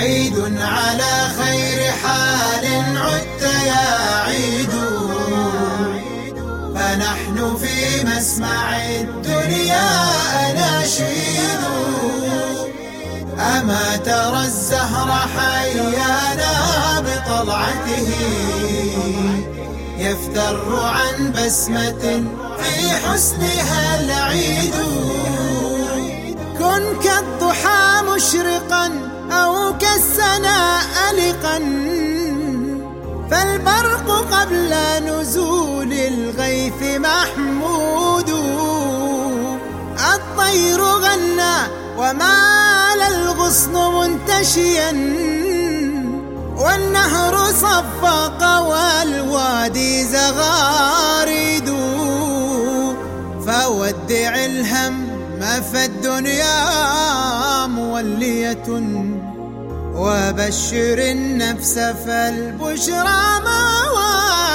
عيد على خير حال عدت يا عيد. فنحن في مسمع الدنيا أناشيد أما ترى الزهر حيانا بطلعته. يفتر عن بسمة في حسنها العيد. كن كالضحى مشرقا أو كالسنا ألقا فالبرق قبل نزول الغيث محمود. الطير غنى ومال الغصن منتشيا والنهر صفق والوادي زغاريد فودع الهم فالدنيا مولية. وبشر النفس فالبشرى مواعيد